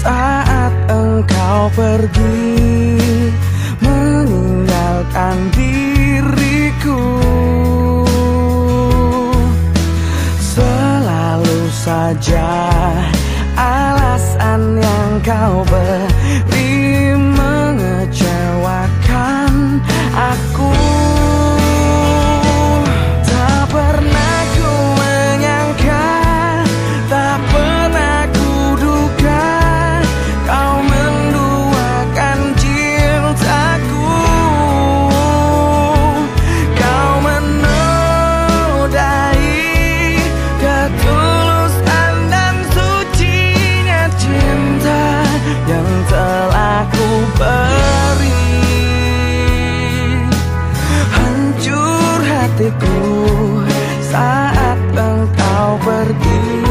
Saat engkau pergi Meninggalkan diriku. Selalu saja Alasan yang kau beri hatiku saat engkau pergi.